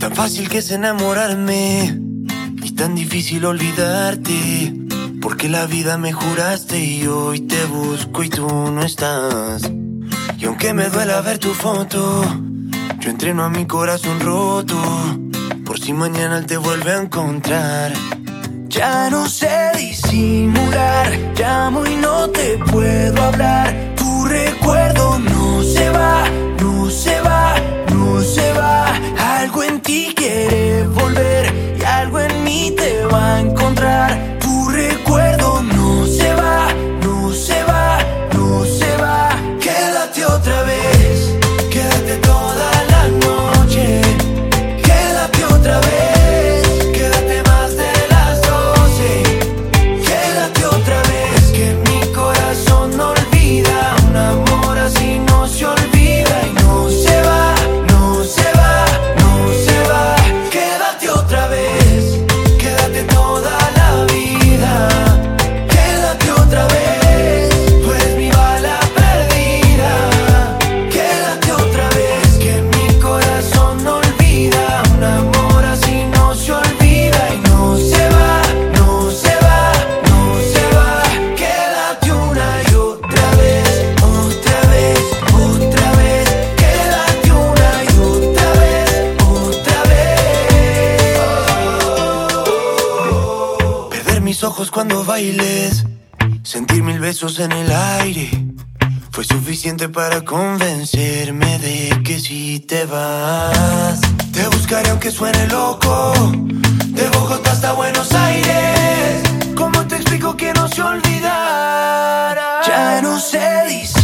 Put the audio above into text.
Tan fácil que es enamorarme y tan difícil olvidarte. Porque la vida me juraste y hoy te busco y tú no estás. Y aunque me duela ver tu foto, yo entreno a mi corazón roto. Por si mañana te vuelve a encontrar. Ya no sé disimular, llamo y no te puedo hablar. Tu recuerdo Ojos cuando bailes, sentir mil besos en el aire. Fue suficiente para convencerme de que si te vas, te buscaré aunque suene loco. De Bogotá hasta Buenos Aires. ¿Cómo te explico que no se olvidara? Ya no sé disimular,